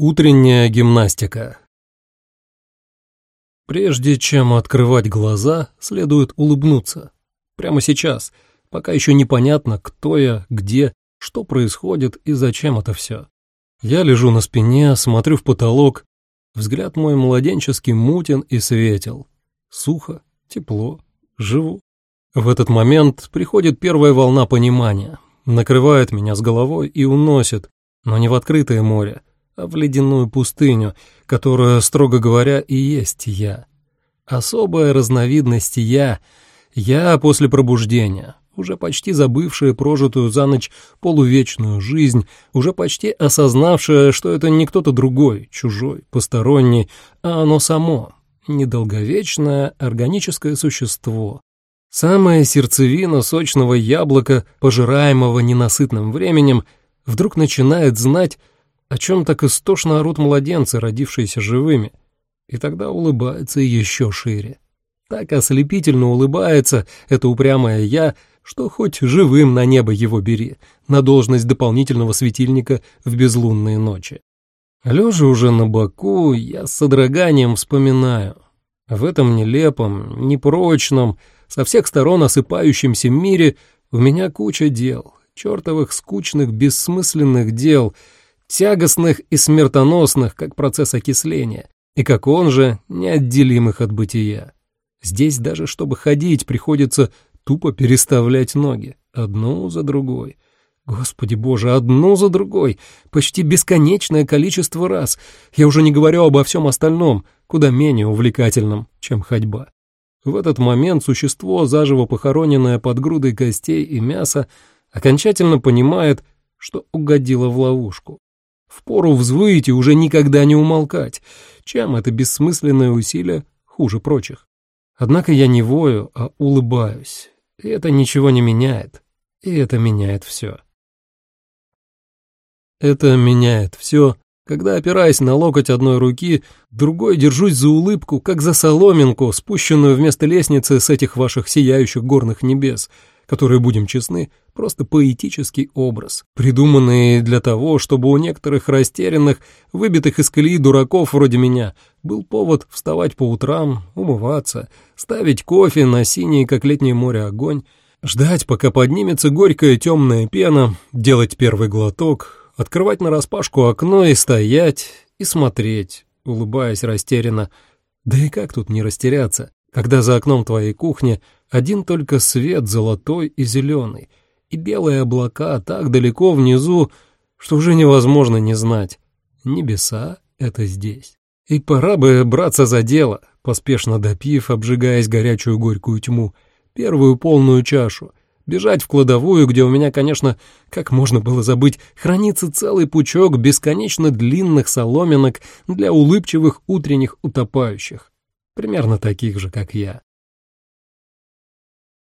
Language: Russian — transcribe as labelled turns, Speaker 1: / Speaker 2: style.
Speaker 1: Утренняя гимнастика. Прежде чем открывать глаза, следует улыбнуться. Прямо сейчас, пока еще непонятно, кто я, где, что происходит и зачем это все. Я лежу на спине, смотрю в потолок. Взгляд мой младенческий мутен и светел. Сухо, тепло, живу. В этот момент приходит первая волна понимания. Накрывает меня с головой и уносит, но не в открытое море, а в ледяную пустыню, которая, строго говоря, и есть я. Особая разновидность я, я после пробуждения, уже почти забывшая прожитую за ночь полувечную жизнь, уже почти осознавшая, что это не кто-то другой, чужой, посторонний, а оно само, недолговечное органическое существо, самая сердцевина сочного яблока, пожираемого ненасытным временем, вдруг начинает знать, о чем так истошно орут младенцы, родившиеся живыми. И тогда улыбается еще шире. Так ослепительно улыбается это упрямое «я», что хоть живым на небо его бери, на должность дополнительного светильника в безлунные ночи. Лежа уже на боку, я с содроганием вспоминаю. В этом нелепом, непрочном, со всех сторон осыпающемся мире у меня куча дел, чертовых скучных, бессмысленных дел — тягостных и смертоносных, как процесс окисления, и, как он же, неотделимых от бытия. Здесь даже, чтобы ходить, приходится тупо переставлять ноги, одну за другой. Господи боже, одну за другой, почти бесконечное количество раз. Я уже не говорю обо всем остальном, куда менее увлекательном, чем ходьба. В этот момент существо, заживо похороненное под грудой костей и мяса, окончательно понимает, что угодило в ловушку. Впору взвыть и уже никогда не умолкать, чем это бессмысленное усилие хуже прочих. Однако я не вою, а улыбаюсь. И это ничего не меняет. И это меняет все. Это меняет все, когда, опираясь на локоть одной руки, другой держусь за улыбку, как за соломинку, спущенную вместо лестницы с этих ваших сияющих горных небес — которые, будем честны, просто поэтический образ, придуманный для того, чтобы у некоторых растерянных, выбитых из колеи дураков вроде меня, был повод вставать по утрам, умываться, ставить кофе на синий, как летнее море, огонь, ждать, пока поднимется горькая темная пена, делать первый глоток, открывать нараспашку окно и стоять, и смотреть, улыбаясь растерянно. Да и как тут не растеряться? когда за окном твоей кухни один только свет золотой и зеленый, и белые облака так далеко внизу, что уже невозможно не знать. Небеса — это здесь. И пора бы браться за дело, поспешно допив, обжигаясь горячую горькую тьму, первую полную чашу, бежать в кладовую, где у меня, конечно, как можно было забыть, хранится целый пучок бесконечно длинных соломинок для улыбчивых утренних утопающих примерно таких же, как я.